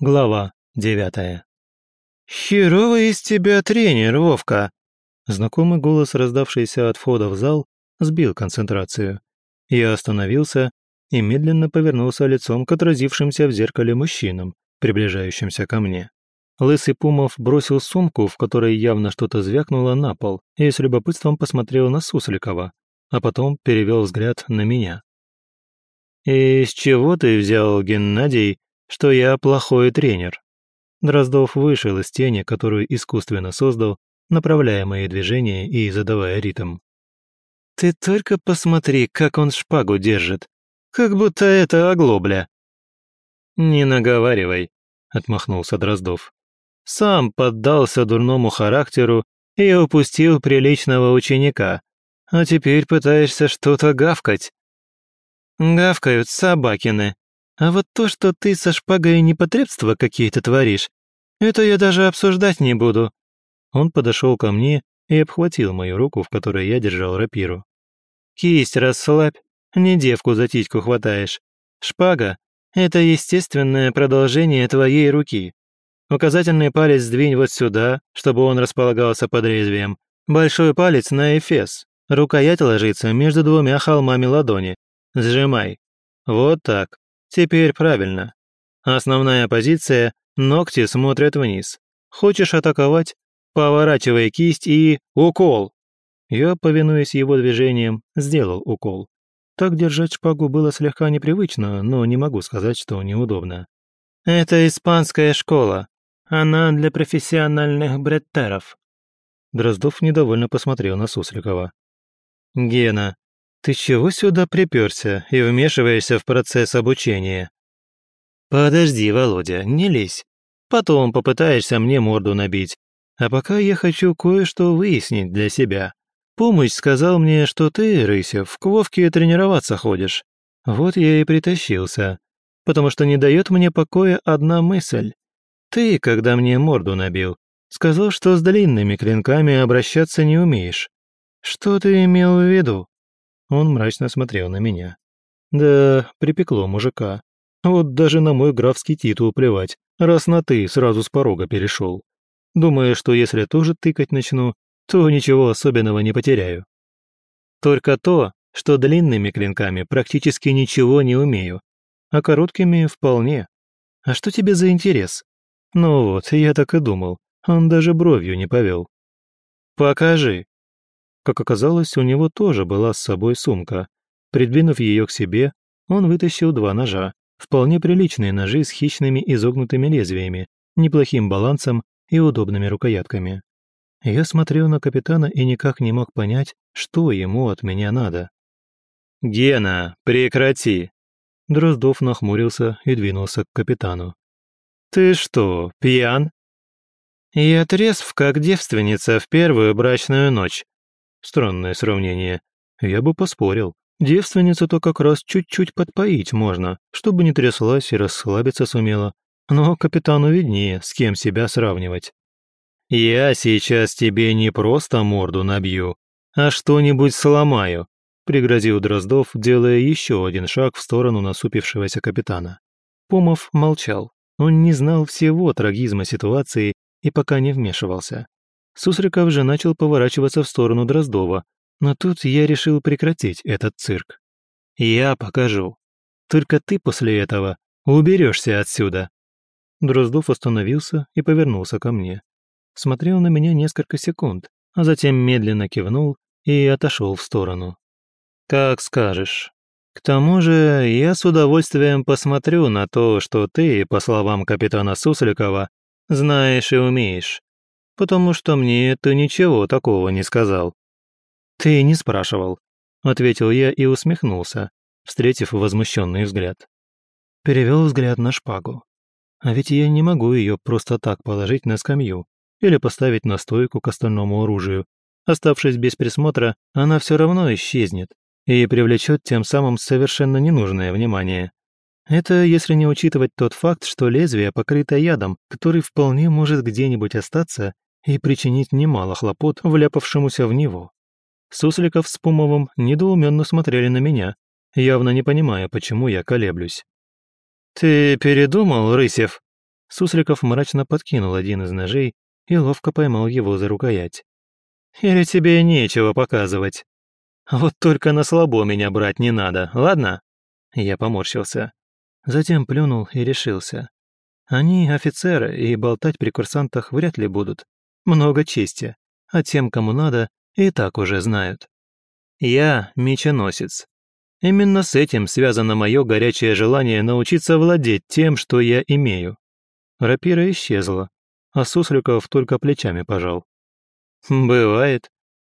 Глава девятая. «Херовый из тебя тренер, Вовка!» Знакомый голос, раздавшийся от входа в зал, сбил концентрацию. Я остановился и медленно повернулся лицом к отразившимся в зеркале мужчинам, приближающимся ко мне. Лысый Пумов бросил сумку, в которой явно что-то звякнуло на пол, и с любопытством посмотрел на Сусликова, а потом перевел взгляд на меня. «И с чего ты взял, Геннадий, что я плохой тренер?» Дроздов вышел из тени, которую искусственно создал, направляя мои движения и задавая ритм. «Ты только посмотри, как он шпагу держит, как будто это оглобля». «Не наговаривай», — отмахнулся Дроздов. «Сам поддался дурному характеру и упустил приличного ученика, а теперь пытаешься что-то гавкать». «Гавкают собакины. А вот то, что ты со шпагой непотребства какие-то творишь, это я даже обсуждать не буду». Он подошел ко мне и обхватил мою руку, в которой я держал рапиру. «Кисть расслабь, не девку за титьку хватаешь. Шпага — это естественное продолжение твоей руки. Указательный палец сдвинь вот сюда, чтобы он располагался под лезвием. Большой палец на эфес. Рукоять ложится между двумя холмами ладони. Сжимай. Вот так. Теперь правильно. Основная позиция – ногти смотрят вниз. Хочешь атаковать? Поворачивай кисть и... Укол! Я, повинуясь его движениям, сделал укол. Так держать шпагу было слегка непривычно, но не могу сказать, что неудобно. «Это испанская школа. Она для профессиональных бреттеров». Дроздов недовольно посмотрел на Сусликова. «Гена, ты чего сюда приперся и вмешиваешься в процесс обучения?» «Подожди, Володя, не лезь. Потом попытаешься мне морду набить. А пока я хочу кое-что выяснить для себя. Помощь сказал мне, что ты, Рысев, к Вовке тренироваться ходишь. Вот я и притащился. Потому что не дает мне покоя одна мысль. Ты, когда мне морду набил, сказал, что с длинными клинками обращаться не умеешь. Что ты имел в виду?» Он мрачно смотрел на меня. «Да, припекло мужика. Вот даже на мой графский титул плевать, раз на «ты» сразу с порога перешел. Думаю, что если тоже тыкать начну, то ничего особенного не потеряю. Только то, что длинными клинками практически ничего не умею, а короткими вполне. А что тебе за интерес? Ну вот, я так и думал, он даже бровью не повел. Покажи. Как оказалось, у него тоже была с собой сумка. Придвинув ее к себе, он вытащил два ножа, вполне приличные ножи с хищными изогнутыми лезвиями, неплохим балансом и удобными рукоятками. Я смотрел на капитана и никак не мог понять, что ему от меня надо. «Гена, прекрати!» Дроздов нахмурился и двинулся к капитану. «Ты что, пьян?» «Я трезв, как девственница в первую брачную ночь». Странное сравнение. Я бы поспорил. Девственницу-то как раз чуть-чуть подпоить можно, чтобы не тряслась и расслабиться сумела. Но капитану виднее, с кем себя сравнивать. «Я сейчас тебе не просто морду набью, а что-нибудь сломаю», пригрозил Дроздов, делая еще один шаг в сторону насупившегося капитана. Помов молчал. Он не знал всего трагизма ситуации и пока не вмешивался. Сусриков же начал поворачиваться в сторону Дроздова, но тут я решил прекратить этот цирк. «Я покажу. Только ты после этого уберешься отсюда». Дроздов остановился и повернулся ко мне смотрел на меня несколько секунд, а затем медленно кивнул и отошел в сторону. «Как скажешь. К тому же я с удовольствием посмотрю на то, что ты, по словам капитана Сусликова, знаешь и умеешь, потому что мне ты ничего такого не сказал». «Ты не спрашивал», — ответил я и усмехнулся, встретив возмущенный взгляд. Перевел взгляд на шпагу. А ведь я не могу ее просто так положить на скамью или поставить на стойку к остальному оружию. Оставшись без присмотра, она все равно исчезнет и привлечет тем самым совершенно ненужное внимание. Это если не учитывать тот факт, что лезвие покрыто ядом, который вполне может где-нибудь остаться и причинить немало хлопот вляпавшемуся в него. Сусликов с Пумовым недоуменно смотрели на меня, явно не понимая, почему я колеблюсь. «Ты передумал, Рысев?» Сусликов мрачно подкинул один из ножей и ловко поймал его за рукоять. «Или тебе нечего показывать? Вот только на слабо меня брать не надо, ладно?» Я поморщился. Затем плюнул и решился. Они офицеры, и болтать при курсантах вряд ли будут. Много чести, а тем, кому надо, и так уже знают. Я меченосец. Именно с этим связано мое горячее желание научиться владеть тем, что я имею. Рапира исчезла, а Сусликов только плечами пожал. Бывает.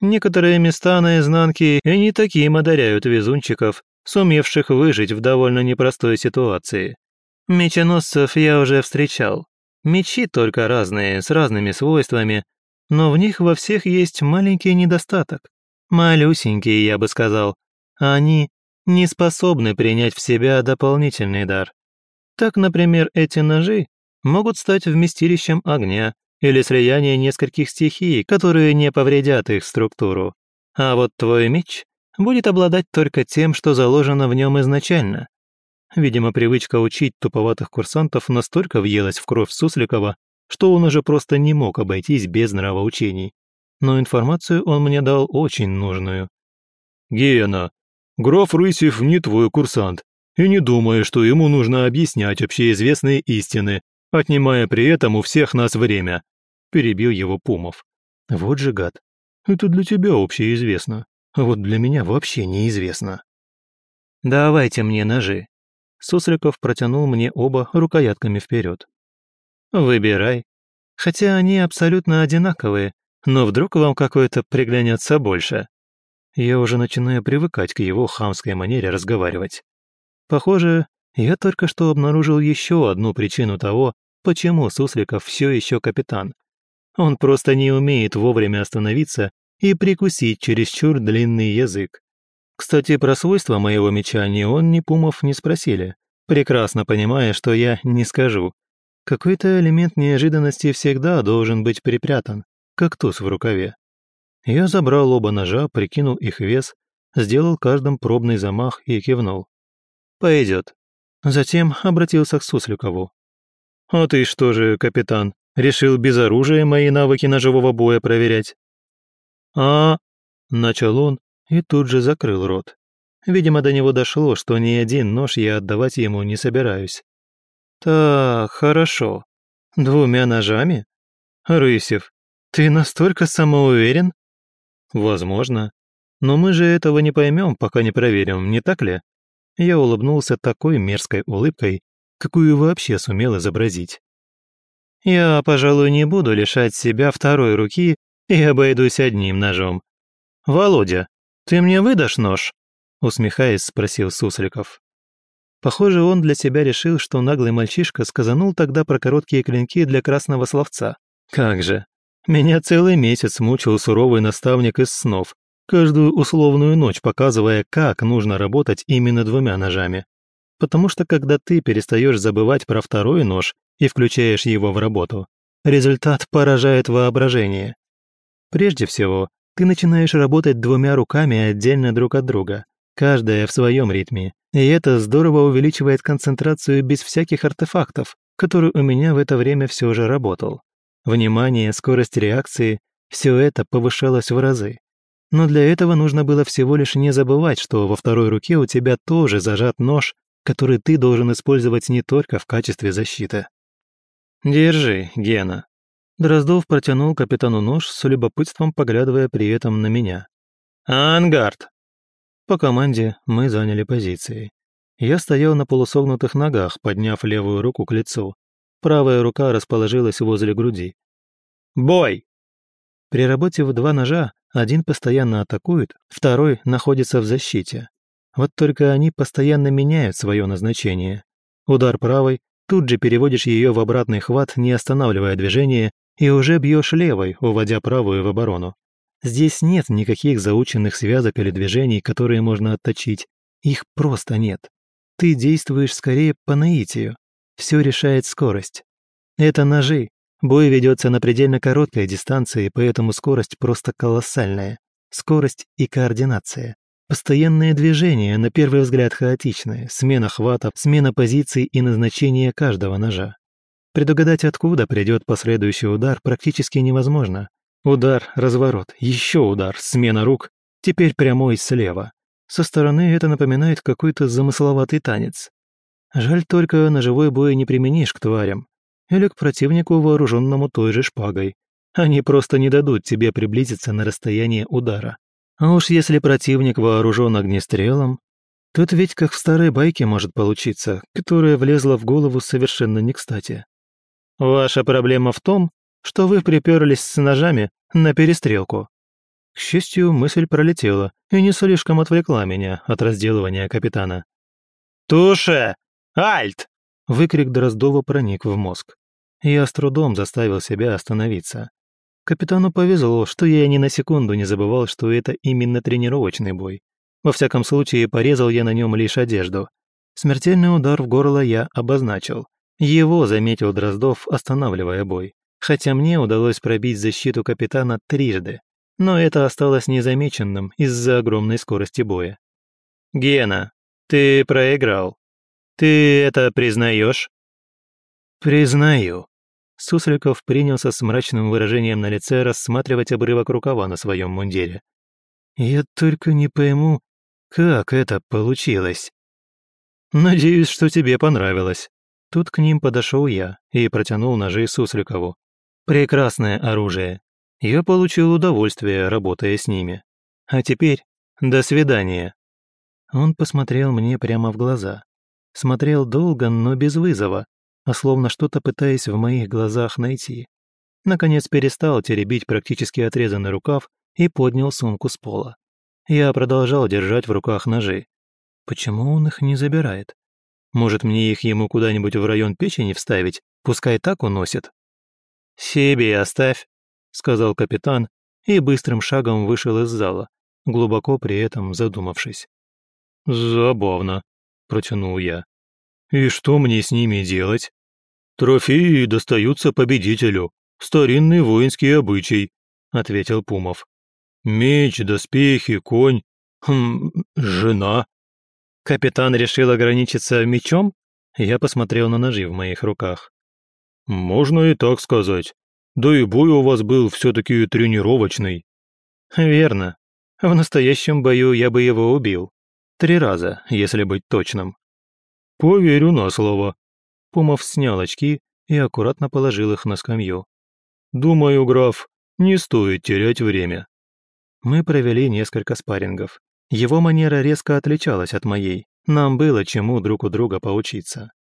Некоторые места на изнанке и не таким одаряют везунчиков, сумевших выжить в довольно непростой ситуации. Меченосцев я уже встречал. Мечи только разные, с разными свойствами, но в них во всех есть маленький недостаток. Малюсенький, я бы сказал. Они не способны принять в себя дополнительный дар. Так, например, эти ножи могут стать вместилищем огня или слияние нескольких стихий, которые не повредят их структуру. А вот твой меч будет обладать только тем, что заложено в нем изначально. Видимо, привычка учить туповатых курсантов настолько въелась в кровь Сусликова, что он уже просто не мог обойтись без нравоучений. Но информацию он мне дал очень нужную. «Гена, граф Рысев не твой курсант, и не думай, что ему нужно объяснять общеизвестные истины, отнимая при этом у всех нас время», – перебил его Пумов. «Вот же гад. Это для тебя общеизвестно, а вот для меня вообще неизвестно». «Давайте мне ножи», Сусликов протянул мне оба рукоятками вперед. «Выбирай. Хотя они абсолютно одинаковые, но вдруг вам какой-то приглянется больше». Я уже начинаю привыкать к его хамской манере разговаривать. Похоже, я только что обнаружил еще одну причину того, почему Сусликов все еще капитан. Он просто не умеет вовремя остановиться и прикусить чересчур длинный язык. Кстати, про свойства моего меча ни он, ни Пумов не спросили, прекрасно понимая, что я не скажу. Какой-то элемент неожиданности всегда должен быть припрятан, как туз в рукаве. Я забрал оба ножа, прикинул их вес, сделал каждым пробный замах и кивнул. «Пойдет». Затем обратился к Сусликову. «А ты что же, капитан, решил без оружия мои навыки ножевого боя проверять?» «А...» — начал он, и тут же закрыл рот. Видимо, до него дошло, что ни один нож я отдавать ему не собираюсь. «Так, хорошо. Двумя ножами? Рысев, ты настолько самоуверен?» «Возможно. Но мы же этого не поймем, пока не проверим, не так ли?» Я улыбнулся такой мерзкой улыбкой, какую вообще сумел изобразить. «Я, пожалуй, не буду лишать себя второй руки и обойдусь одним ножом. Володя, «Ты мне выдашь нож?» – усмехаясь, спросил Сусликов. Похоже, он для себя решил, что наглый мальчишка сказанул тогда про короткие клинки для красного словца. Как же. Меня целый месяц мучил суровый наставник из снов, каждую условную ночь показывая, как нужно работать именно двумя ножами. Потому что когда ты перестаешь забывать про второй нож и включаешь его в работу, результат поражает воображение. Прежде всего, ты начинаешь работать двумя руками отдельно друг от друга, каждая в своем ритме, и это здорово увеличивает концентрацию без всяких артефактов, который у меня в это время все же работал. Внимание, скорость реакции – все это повышалось в разы. Но для этого нужно было всего лишь не забывать, что во второй руке у тебя тоже зажат нож, который ты должен использовать не только в качестве защиты. «Держи, Гена», Дроздов протянул капитану нож с любопытством, поглядывая при этом на меня. «Ангард!» По команде мы заняли позиции. Я стоял на полусогнутых ногах, подняв левую руку к лицу. Правая рука расположилась возле груди. «Бой!» При работе в два ножа один постоянно атакует, второй находится в защите. Вот только они постоянно меняют свое назначение. Удар правой, тут же переводишь ее в обратный хват, не останавливая движение, и уже бьешь левой, уводя правую в оборону. Здесь нет никаких заученных связок или движений, которые можно отточить. Их просто нет. Ты действуешь скорее по наитию. Все решает скорость. Это ножи. Бой ведется на предельно короткой дистанции, поэтому скорость просто колоссальная. Скорость и координация. Постоянные движения, на первый взгляд хаотичные, смена хвата, смена позиций и назначения каждого ножа. Предугадать, откуда придет последующий удар, практически невозможно. Удар, разворот, еще удар, смена рук, теперь прямой слева. Со стороны это напоминает какой-то замысловатый танец. Жаль только, на живой бой не применишь к тварям. Или к противнику, вооруженному той же шпагой. Они просто не дадут тебе приблизиться на расстояние удара. А уж если противник вооружен огнестрелом, тут ведь как в старой байке может получиться, которая влезла в голову совершенно не кстати. Ваша проблема в том, что вы приперлись с ножами на перестрелку. К счастью, мысль пролетела и не слишком отвлекла меня от разделывания капитана. «Туше! Альт!» Выкрик Дроздова проник в мозг. Я с трудом заставил себя остановиться. Капитану повезло, что я ни на секунду не забывал, что это именно тренировочный бой. Во всяком случае, порезал я на нем лишь одежду. Смертельный удар в горло я обозначил. Его заметил Дроздов, останавливая бой. Хотя мне удалось пробить защиту капитана трижды но это осталось незамеченным из-за огромной скорости боя. «Гена, ты проиграл. Ты это признаешь?» «Признаю». Сусликов принялся с мрачным выражением на лице рассматривать обрывок рукава на своем мундире. «Я только не пойму, как это получилось?» «Надеюсь, что тебе понравилось». Тут к ним подошел я и протянул ножи Сусликову. «Прекрасное оружие. Я получил удовольствие, работая с ними. А теперь до свидания. Он посмотрел мне прямо в глаза. Смотрел долго, но без вызова, а словно что-то пытаясь в моих глазах найти. Наконец перестал теребить практически отрезанный рукав и поднял сумку с пола. Я продолжал держать в руках ножи. Почему он их не забирает? Может, мне их ему куда-нибудь в район печени вставить? Пускай так уносит. «Себе оставь», сказал капитан и быстрым шагом вышел из зала, глубоко при этом задумавшись. «Забавно», — протянул я. «И что мне с ними делать? Трофеи достаются победителю. Старинный воинский обычай», — ответил Пумов. «Меч, доспехи, конь, хм, жена». Капитан решил ограничиться мечом? Я посмотрел на ножи в моих руках. «Можно и так сказать. Да и бой у вас был все-таки тренировочный». «Верно. В настоящем бою я бы его убил. Три раза, если быть точным». «Поверю на слово». Пумов снял очки и аккуратно положил их на скамью. «Думаю, граф, не стоит терять время». Мы провели несколько спаррингов. Его манера резко отличалась от моей. Нам было чему друг у друга поучиться.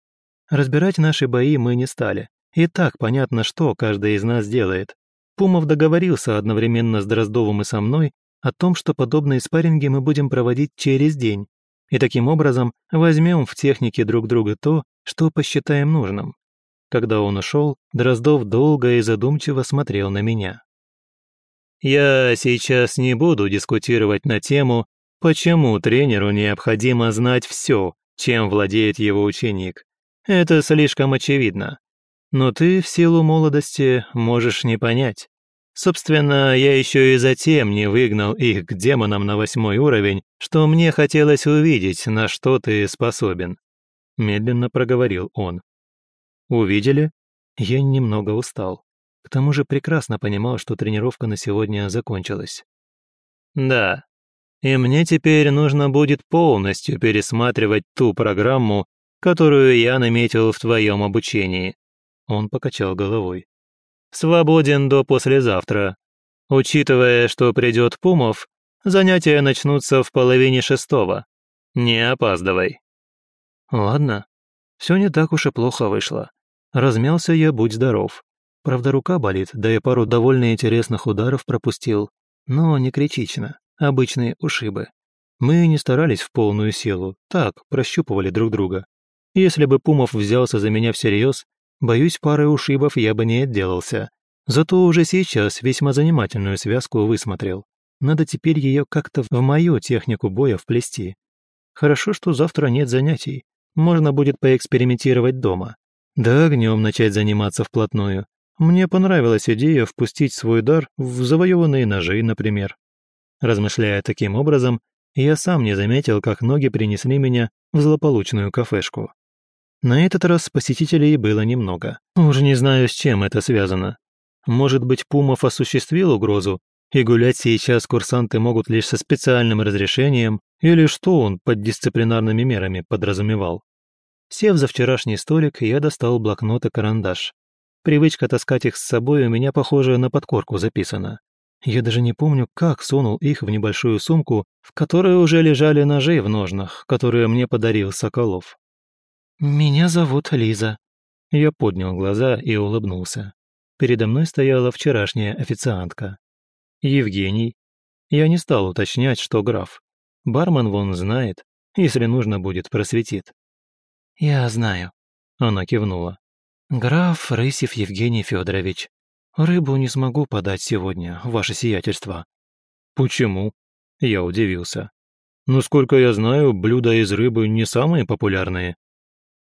Разбирать наши бои мы не стали. И так понятно, что каждый из нас делает. Пумов договорился одновременно с Дроздовым и со мной о том, что подобные спарринги мы будем проводить через день. И таким образом возьмем в технике друг друга то, что посчитаем нужным. Когда он ушел, Дроздов долго и задумчиво смотрел на меня. «Я сейчас не буду дискутировать на тему, почему тренеру необходимо знать все, чем владеет его ученик. Это слишком очевидно. Но ты в силу молодости можешь не понять. Собственно, я еще и затем не выгнал их к демонам на восьмой уровень, что мне хотелось увидеть, на что ты способен. Медленно проговорил он. Увидели? Я немного устал. К тому же прекрасно понимал, что тренировка на сегодня закончилась. Да, и мне теперь нужно будет полностью пересматривать ту программу, которую я наметил в твоем обучении. Он покачал головой. «Свободен до послезавтра. Учитывая, что придет Пумов, занятия начнутся в половине шестого. Не опаздывай». «Ладно. Все не так уж и плохо вышло. Размялся я, будь здоров. Правда, рука болит, да и пару довольно интересных ударов пропустил. Но не критично. Обычные ушибы. Мы не старались в полную силу, так, прощупывали друг друга. Если бы Пумов взялся за меня всерьез, Боюсь, пары ушибов я бы не отделался. Зато уже сейчас весьма занимательную связку высмотрел. Надо теперь ее как-то в мою технику боя вплести. Хорошо, что завтра нет занятий. Можно будет поэкспериментировать дома. Да огнем начать заниматься вплотную. Мне понравилась идея впустить свой дар в завоеванные ножи, например. Размышляя таким образом, я сам не заметил, как ноги принесли меня в злополучную кафешку. На этот раз посетителей было немного. Уже не знаю, с чем это связано. Может быть, Пумов осуществил угрозу, и гулять сейчас курсанты могут лишь со специальным разрешением, или что он под дисциплинарными мерами подразумевал. Сев за вчерашний столик, я достал блокнот и карандаш. Привычка таскать их с собой у меня, похоже, на подкорку записана. Я даже не помню, как сунул их в небольшую сумку, в которой уже лежали ножи в ножнах, которые мне подарил Соколов. «Меня зовут Лиза». Я поднял глаза и улыбнулся. Передо мной стояла вчерашняя официантка. «Евгений». Я не стал уточнять, что граф. Бармен вон знает, если нужно будет, просветит. «Я знаю», — она кивнула. «Граф Рысев Евгений Федорович. Рыбу не смогу подать сегодня, ваше сиятельство». «Почему?» — я удивился. «Ну, сколько я знаю, блюда из рыбы не самые популярные».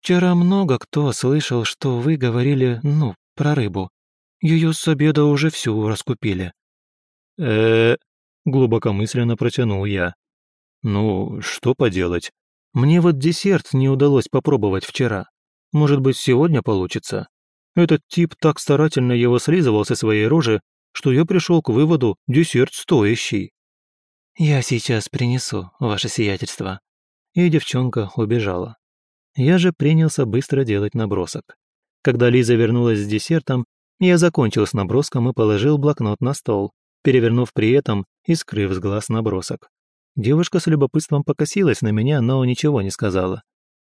Вчера много кто слышал, что вы говорили, ну, про рыбу. Ее с обеда уже всю раскупили». э глубокомысленно протянул я. «Ну, что поделать? Мне вот десерт не удалось попробовать вчера. Может быть, сегодня получится? Этот тип так старательно его слизывал со своей рожи, что я пришел к выводу, десерт стоящий». «Я сейчас принесу, ваше сиятельство». И девчонка убежала. Я же принялся быстро делать набросок. Когда Лиза вернулась с десертом, я закончил с наброском и положил блокнот на стол, перевернув при этом и скрыв с глаз набросок. Девушка с любопытством покосилась на меня, но ничего не сказала.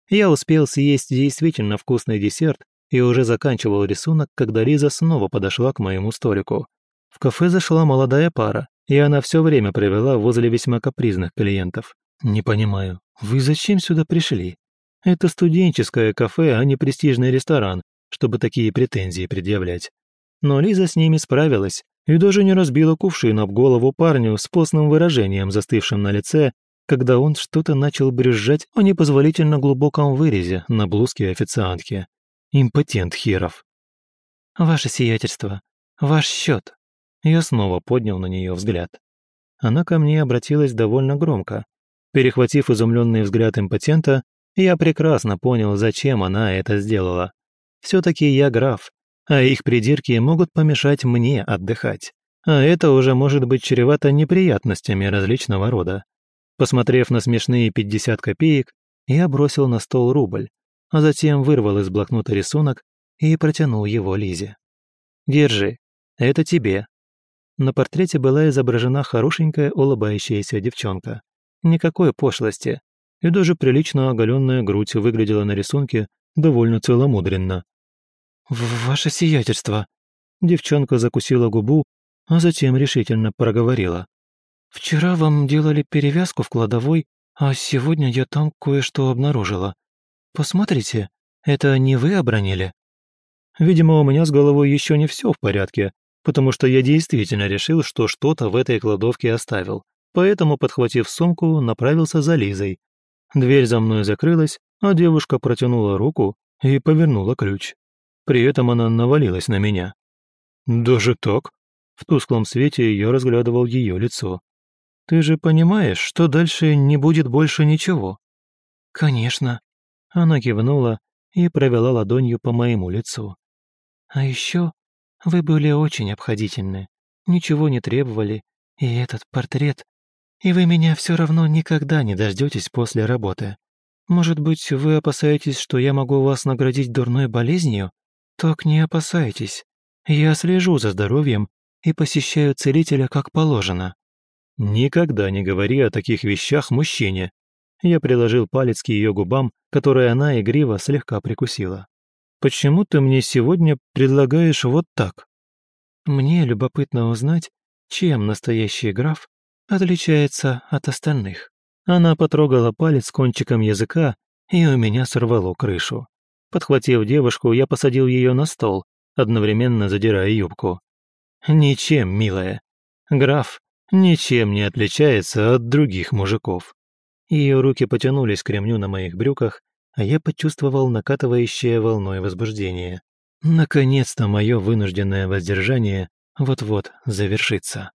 Я успел съесть действительно вкусный десерт и уже заканчивал рисунок, когда Лиза снова подошла к моему столику. В кафе зашла молодая пара, и она все время провела возле весьма капризных клиентов. «Не понимаю, вы зачем сюда пришли?» Это студенческое кафе, а не престижный ресторан, чтобы такие претензии предъявлять. Но Лиза с ними справилась и даже не разбила кувшин об голову парню с постным выражением, застывшим на лице, когда он что-то начал брюзжать о непозволительно глубоком вырезе на блузке официантки. Импотент херов. «Ваше сиятельство, ваш счет. Я снова поднял на нее взгляд. Она ко мне обратилась довольно громко. Перехватив изумленный взгляд импотента, я прекрасно понял, зачем она это сделала. Все-таки я граф, а их придирки могут помешать мне отдыхать. А это уже может быть чревато неприятностями различного рода. Посмотрев на смешные 50 копеек, я бросил на стол рубль, а затем вырвал из блокнота рисунок и протянул его Лизе. «Держи, это тебе». На портрете была изображена хорошенькая улыбающаяся девчонка. Никакой пошлости, и даже прилично оголенная грудь выглядела на рисунке довольно целомудренно. «Ваше сиятельство!» Девчонка закусила губу, а затем решительно проговорила. «Вчера вам делали перевязку в кладовой, а сегодня я там кое-что обнаружила. Посмотрите, это не вы обронили?» Видимо, у меня с головой еще не все в порядке, потому что я действительно решил, что что-то в этой кладовке оставил. Поэтому, подхватив сумку, направился за Лизой, Дверь за мной закрылась, а девушка протянула руку и повернула ключ. При этом она навалилась на меня. «Даже так?» В тусклом свете я разглядывал ее лицо. «Ты же понимаешь, что дальше не будет больше ничего?» «Конечно». Она кивнула и провела ладонью по моему лицу. «А еще вы были очень обходительны, ничего не требовали, и этот портрет и вы меня все равно никогда не дождетесь после работы. Может быть, вы опасаетесь, что я могу вас наградить дурной болезнью? Так не опасайтесь. Я слежу за здоровьем и посещаю целителя как положено». «Никогда не говори о таких вещах мужчине». Я приложил палец к ее губам, которые она игриво слегка прикусила. «Почему ты мне сегодня предлагаешь вот так?» «Мне любопытно узнать, чем настоящий граф отличается от остальных. Она потрогала палец кончиком языка, и у меня сорвало крышу. Подхватив девушку, я посадил ее на стол, одновременно задирая юбку. «Ничем, милая. Граф ничем не отличается от других мужиков». Ее руки потянулись к ремню на моих брюках, а я почувствовал накатывающее волной возбуждение. Наконец-то мое вынужденное воздержание вот-вот завершится.